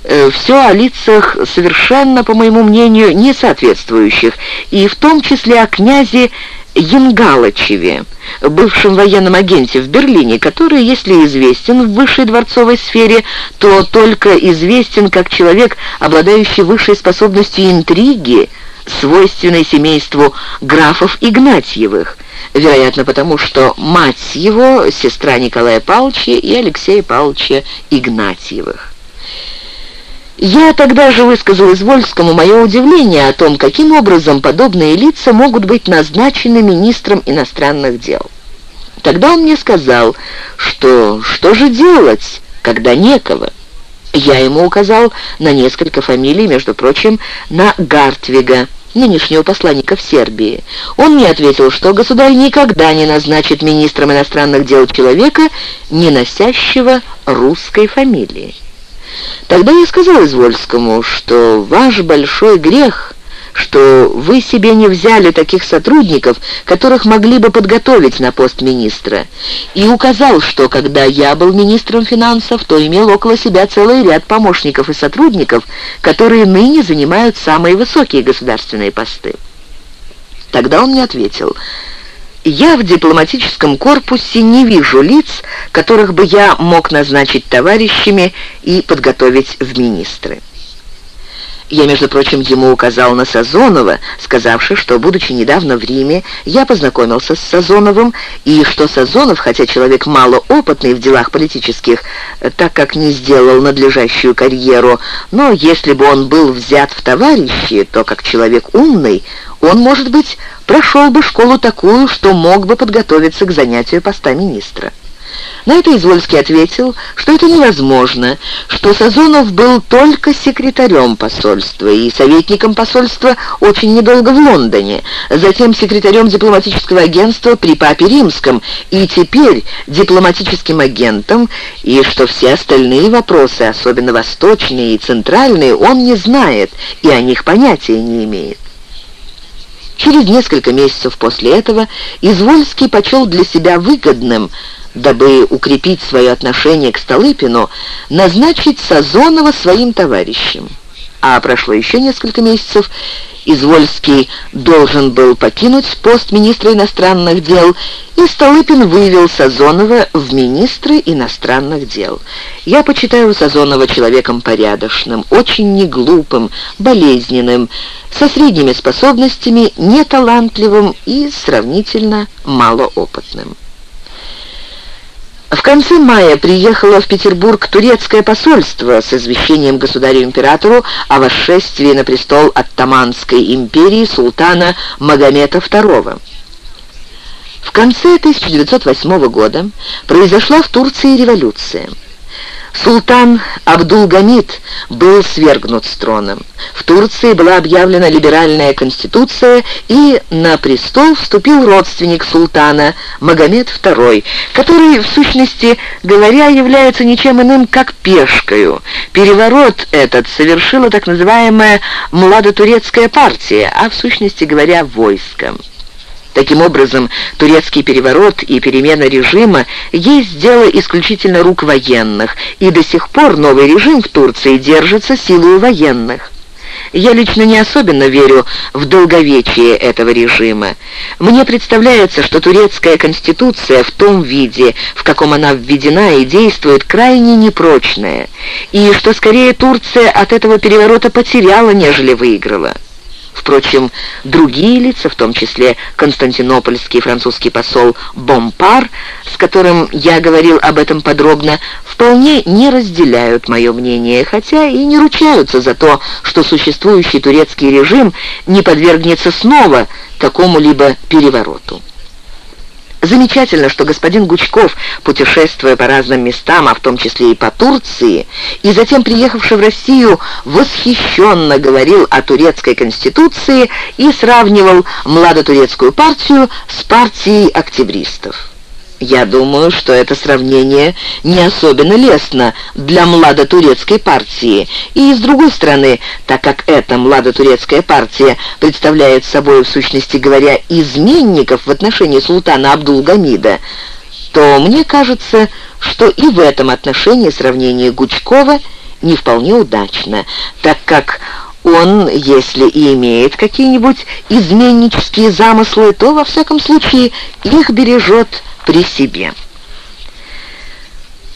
э, все о лицах совершенно, по моему мнению, не соответствующих, и в том числе о князе Янгалычеве, бывшем военном агенте в Берлине, который, если известен в высшей дворцовой сфере, то только известен как человек, обладающий высшей способностью интриги, свойственной семейству графов Игнатьевых, вероятно потому, что мать его — сестра Николая Павловича и Алексея Павловича Игнатьевых. Я тогда же высказал Извольскому мое удивление о том, каким образом подобные лица могут быть назначены министром иностранных дел. Тогда он мне сказал, что что же делать, когда некого. Я ему указал на несколько фамилий, между прочим, на Гартвига, нынешнего посланника в Сербии. Он мне ответил, что государь никогда не назначит министром иностранных дел человека, не носящего русской фамилии. Тогда я сказал Извольскому, что ваш большой грех, что вы себе не взяли таких сотрудников, которых могли бы подготовить на пост министра, и указал, что когда я был министром финансов, то имел около себя целый ряд помощников и сотрудников, которые ныне занимают самые высокие государственные посты. Тогда он мне ответил – я в дипломатическом корпусе не вижу лиц, которых бы я мог назначить товарищами и подготовить в министры. Я, между прочим, ему указал на Сазонова, сказавши, что, будучи недавно в Риме, я познакомился с Сазоновым, и что Сазонов, хотя человек малоопытный в делах политических, так как не сделал надлежащую карьеру, но если бы он был взят в товарищи, то, как человек умный, он, может быть, прошел бы школу такую, что мог бы подготовиться к занятию поста министра. На это Извольский ответил, что это невозможно, что Сазонов был только секретарем посольства и советником посольства очень недолго в Лондоне, затем секретарем дипломатического агентства при Папе Римском и теперь дипломатическим агентом, и что все остальные вопросы, особенно восточные и центральные, он не знает и о них понятия не имеет. Через несколько месяцев после этого Извольский почел для себя выгодным, дабы укрепить свое отношение к Столыпину, назначить Сазонова своим товарищем. А прошло еще несколько месяцев, Извольский должен был покинуть пост министра иностранных дел, и Столыпин вывел Сазонова в министры иностранных дел. Я почитаю Сазонова человеком порядочным, очень неглупым, болезненным, со средними способностями, неталантливым и сравнительно малоопытным. В конце мая приехало в Петербург турецкое посольство с извещением государю-императору о восшествии на престол Оттаманской империи султана Магомета II. В конце 1908 года произошла в Турции революция. Султан Абдулгамид был свергнут с трона. В Турции была объявлена либеральная конституция, и на престол вступил родственник султана Магомед II, который, в сущности говоря, является ничем иным, как пешкою. Переворот этот совершила так называемая «младотурецкая партия», а в сущности говоря, войско. Таким образом, турецкий переворот и перемена режима есть дело исключительно рук военных, и до сих пор новый режим в Турции держится силой военных. Я лично не особенно верю в долговечие этого режима. Мне представляется, что турецкая конституция в том виде, в каком она введена и действует, крайне непрочная, и что скорее Турция от этого переворота потеряла, нежели выиграла. Впрочем, другие лица, в том числе константинопольский французский посол Бомпар, с которым я говорил об этом подробно, вполне не разделяют мое мнение, хотя и не ручаются за то, что существующий турецкий режим не подвергнется снова какому-либо перевороту. Замечательно, что господин Гучков, путешествуя по разным местам, а в том числе и по Турции, и затем приехавший в Россию, восхищенно говорил о турецкой конституции и сравнивал младотурецкую партию с партией октябристов. Я думаю, что это сравнение не особенно лестно для младотурецкой партии. И с другой стороны, так как эта младотурецкая партия представляет собой, в сущности говоря, изменников в отношении султана Абдулгамида, то мне кажется, что и в этом отношении сравнение Гучкова не вполне удачно, так как Он, если и имеет какие-нибудь изменнические замыслы, то, во всяком случае, их бережет при себе.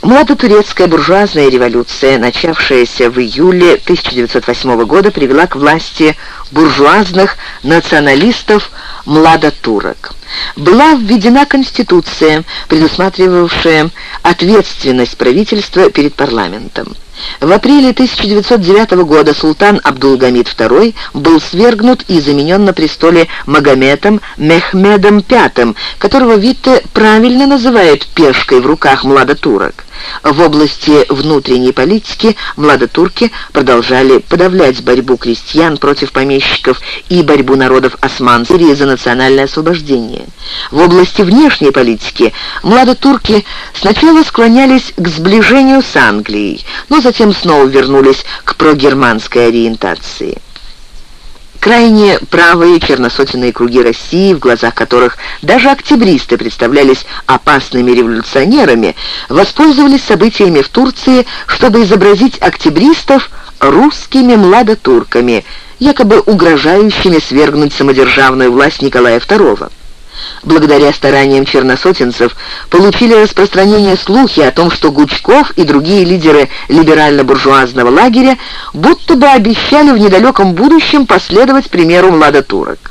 Младотурецкая буржуазная революция, начавшаяся в июле 1908 года, привела к власти буржуазных националистов младотурок. Была введена конституция, предусматривавшая ответственность правительства перед парламентом. В апреле 1909 года султан Абдулгамид II был свергнут и заменен на престоле Магометом Мехмедом V, которого Витте правильно называет «пешкой в руках младотурок». В области внутренней политики младотурки продолжали подавлять борьбу крестьян против помещиков и борьбу народов Осман Сирии за национальное освобождение. В области внешней политики младотурки сначала склонялись к сближению с Англией, но затем снова вернулись к прогерманской ориентации. Крайне правые черносотенные круги России, в глазах которых даже октябристы представлялись опасными революционерами, воспользовались событиями в Турции, чтобы изобразить октябристов русскими младотурками, якобы угрожающими свергнуть самодержавную власть Николая II благодаря стараниям черносотенцев, получили распространение слухи о том, что Гучков и другие лидеры либерально-буржуазного лагеря будто бы обещали в недалеком будущем последовать примеру младотурок.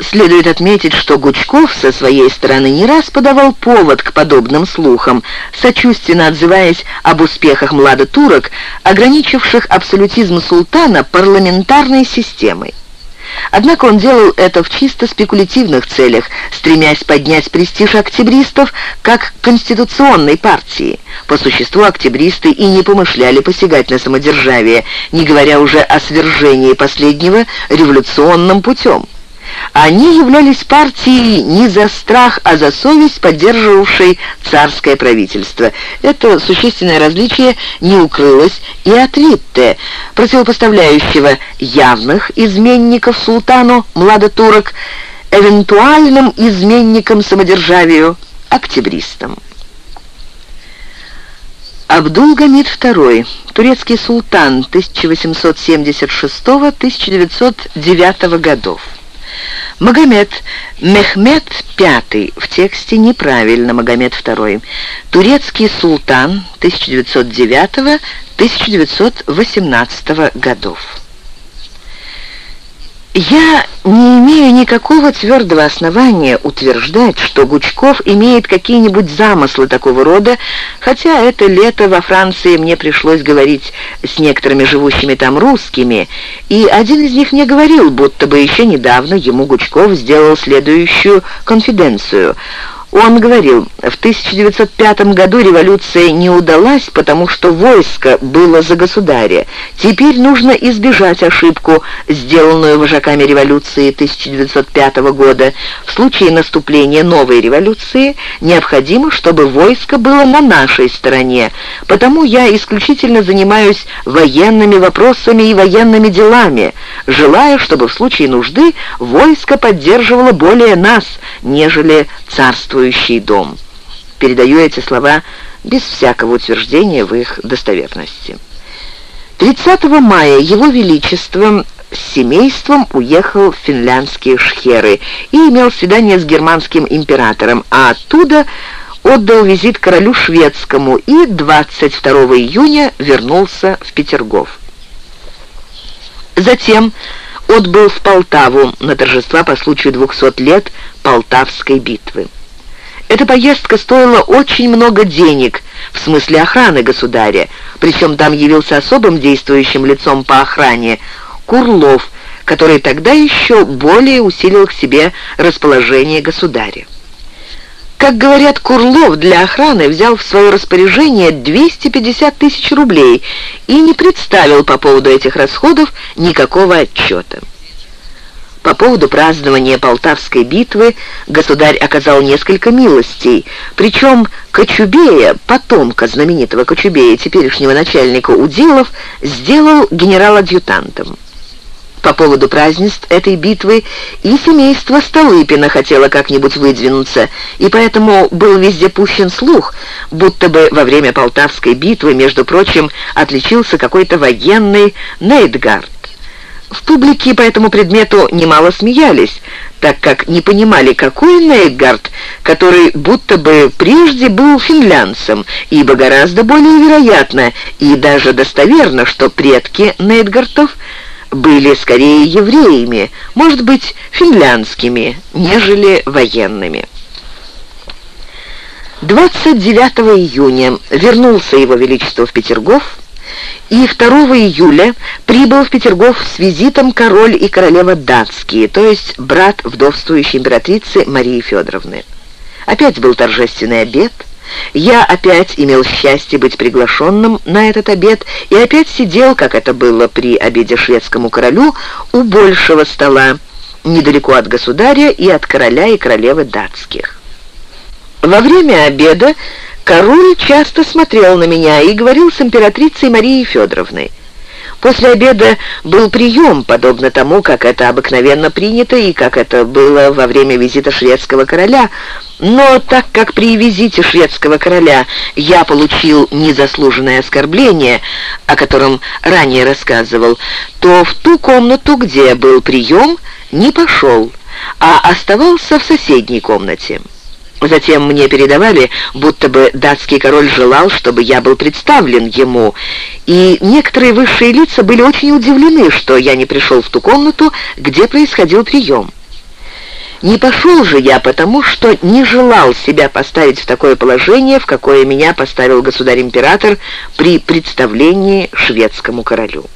Следует отметить, что Гучков со своей стороны не раз подавал повод к подобным слухам, сочувственно отзываясь об успехах младотурок, ограничивших абсолютизм султана парламентарной системой. Однако он делал это в чисто спекулятивных целях, стремясь поднять престиж октябристов как конституционной партии. По существу октябристы и не помышляли посягать на самодержавие, не говоря уже о свержении последнего революционным путем. Они являлись партией не за страх, а за совесть, поддерживавшей царское правительство. Это существенное различие не укрылось и от Витте, противопоставляющего явных изменников султану, младотурок, эвентуальным изменникам самодержавию, октябристам. Абдул-Гамид II, турецкий султан 1876-1909 годов. Магомед. Мехмед V, в тексте неправильно. Магомед II, турецкий султан 1909-1918 годов. Я не имею никакого твердого основания утверждать, что Гучков имеет какие-нибудь замыслы такого рода, хотя это лето во Франции мне пришлось говорить с некоторыми живущими там русскими, и один из них мне говорил, будто бы еще недавно ему Гучков сделал следующую конфиденцию – он говорил, в 1905 году революция не удалась, потому что войско было за государя. Теперь нужно избежать ошибку, сделанную вожаками революции 1905 года. В случае наступления новой революции необходимо, чтобы войско было на нашей стороне. Потому я исключительно занимаюсь военными вопросами и военными делами, желая, чтобы в случае нужды войско поддерживало более нас, нежели царствующее царствующий дом. Передаю эти слова без всякого утверждения в их достоверности. 30 мая Его Величество с семейством уехал в финляндские шхеры и имел свидание с германским императором, а оттуда отдал визит королю шведскому и 22 июня вернулся в Петергоф. Затем отбыл в Полтаву на торжества по случаю 200 лет Полтавской битвы. Эта поездка стоила очень много денег, в смысле охраны государя, причем там явился особым действующим лицом по охране Курлов, который тогда еще более усилил к себе расположение государя. Как говорят, Курлов для охраны взял в свое распоряжение 250 тысяч рублей и не представил по поводу этих расходов никакого отчета. По поводу празднования Полтавской битвы государь оказал несколько милостей, причем Кочубея, потомка знаменитого Кочубея, теперешнего начальника уделов, сделал генерал-адъютантом. По поводу празднеств этой битвы и семейство Столыпина хотело как-нибудь выдвинуться, и поэтому был везде пущен слух, будто бы во время Полтавской битвы, между прочим, отличился какой-то военный Нейтгард. В публике по этому предмету немало смеялись, так как не понимали, какой Нейтгард, который будто бы прежде был финлянцем, ибо гораздо более вероятно и даже достоверно, что предки Нейтгартов были скорее евреями, может быть, финляндскими, нежели военными. 29 июня вернулся его величество в Петергоф, и 2 июля прибыл в Петергоф с визитом король и королева датские, то есть брат вдовствующей императрицы Марии Федоровны. Опять был торжественный обед. Я опять имел счастье быть приглашенным на этот обед и опять сидел, как это было при обеде шведскому королю, у большего стола, недалеко от государя и от короля и королевы датских. Во время обеда король часто смотрел на меня и говорил с императрицей Марией Федоровной. После обеда был прием, подобно тому, как это обыкновенно принято и как это было во время визита шведского короля. Но так как при визите шведского короля я получил незаслуженное оскорбление, о котором ранее рассказывал, то в ту комнату, где был прием, не пошел, а оставался в соседней комнате. Затем мне передавали, будто бы датский король желал, чтобы я был представлен ему, и некоторые высшие лица были очень удивлены, что я не пришел в ту комнату, где происходил прием. Не пошел же я потому, что не желал себя поставить в такое положение, в какое меня поставил государь-император при представлении шведскому королю.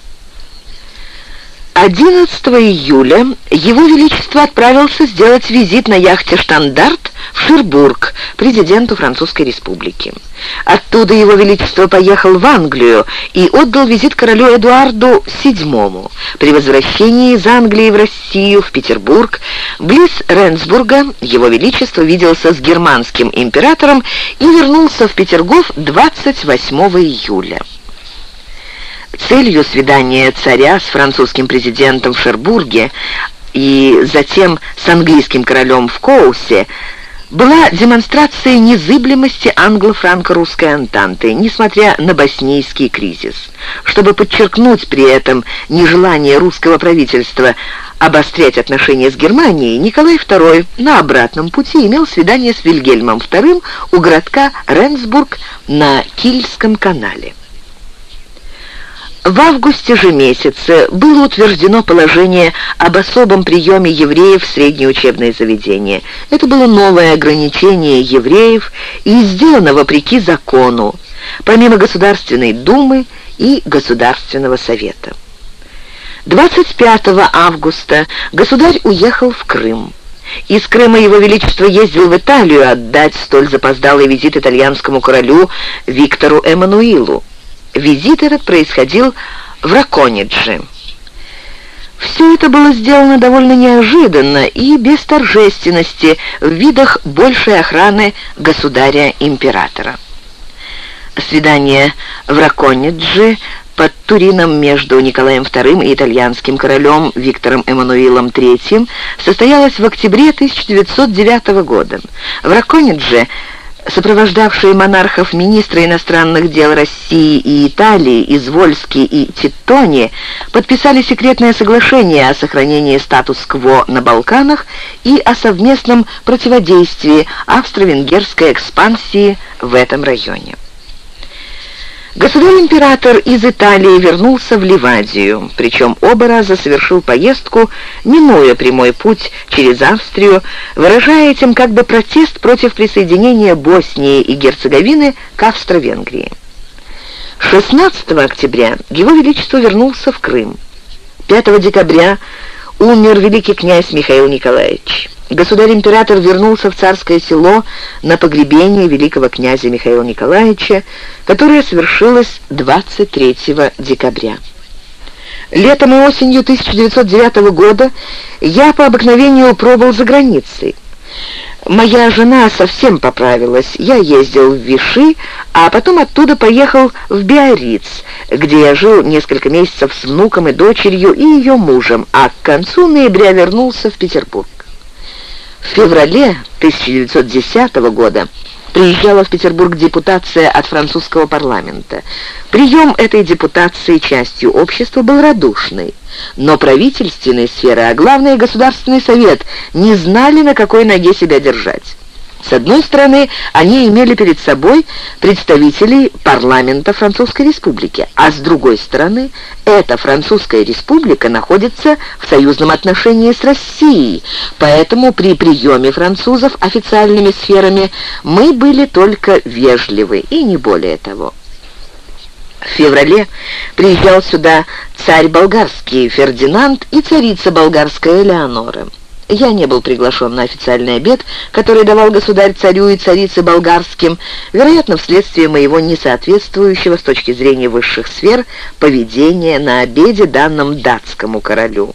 11 июля Его Величество отправился сделать визит на яхте «Штандарт» в Ширбург, президенту Французской Республики. Оттуда Его Величество поехал в Англию и отдал визит королю Эдуарду VII. При возвращении из Англии в Россию, в Петербург, близ Ренсбурга, Его Величество виделся с германским императором и вернулся в Петергоф 28 июля. Целью свидания царя с французским президентом в Шербурге и затем с английским королем в Коусе была демонстрация незыблемости англо-франко-русской антанты, несмотря на боснийский кризис. Чтобы подчеркнуть при этом нежелание русского правительства обострять отношения с Германией, Николай II на обратном пути имел свидание с Вильгельмом II у городка Ренсбург на Кильском канале. В августе же месяце было утверждено положение об особом приеме евреев в среднее учебное заведение. Это было новое ограничение евреев и сделано вопреки закону, помимо Государственной Думы и Государственного Совета. 25 августа государь уехал в Крым. Из Крыма Его Величество ездил в Италию отдать столь запоздалый визит итальянскому королю Виктору Эммануилу. Визит этот происходил в Раконидже. Все это было сделано довольно неожиданно и без торжественности в видах большей охраны государя-императора. Свидание в Раконидже под Турином между Николаем II и итальянским королем Виктором Эммануилом III состоялось в октябре 1909 года. В Раконидже Сопровождавшие монархов министры иностранных дел России и Италии, Извольски и Титтони подписали секретное соглашение о сохранении статус-кво на Балканах и о совместном противодействии австро-венгерской экспансии в этом районе. Государь-император из Италии вернулся в Ливадию, причем оба раза совершил поездку, минуя прямой путь через Австрию, выражая этим как бы протест против присоединения Боснии и Герцеговины к Австро-Венгрии. 16 октября Его Величество вернулся в Крым. 5 декабря умер великий князь Михаил Николаевич. Государь-император вернулся в царское село на погребение великого князя Михаила Николаевича, которое совершилось 23 декабря. Летом и осенью 1909 года я по обыкновению пробыл за границей. Моя жена совсем поправилась. Я ездил в Виши, а потом оттуда поехал в Биарриц, где я жил несколько месяцев с внуком и дочерью и ее мужем, а к концу ноября вернулся в Петербург. В феврале 1910 года приезжала в Петербург депутация от французского парламента. Прием этой депутации частью общества был радушный. Но правительственная сфера, а главное Государственный совет, не знали, на какой ноге себя держать. С одной стороны, они имели перед собой представителей парламента Французской Республики, а с другой стороны, эта Французская Республика находится в союзном отношении с Россией, поэтому при приеме французов официальными сферами мы были только вежливы и не более того. В феврале приезжал сюда царь болгарский Фердинанд и царица болгарская Элеонора. Я не был приглашен на официальный обед, который давал государь царю и царице болгарским, вероятно, вследствие моего несоответствующего с точки зрения высших сфер поведения на обеде, данном датскому королю.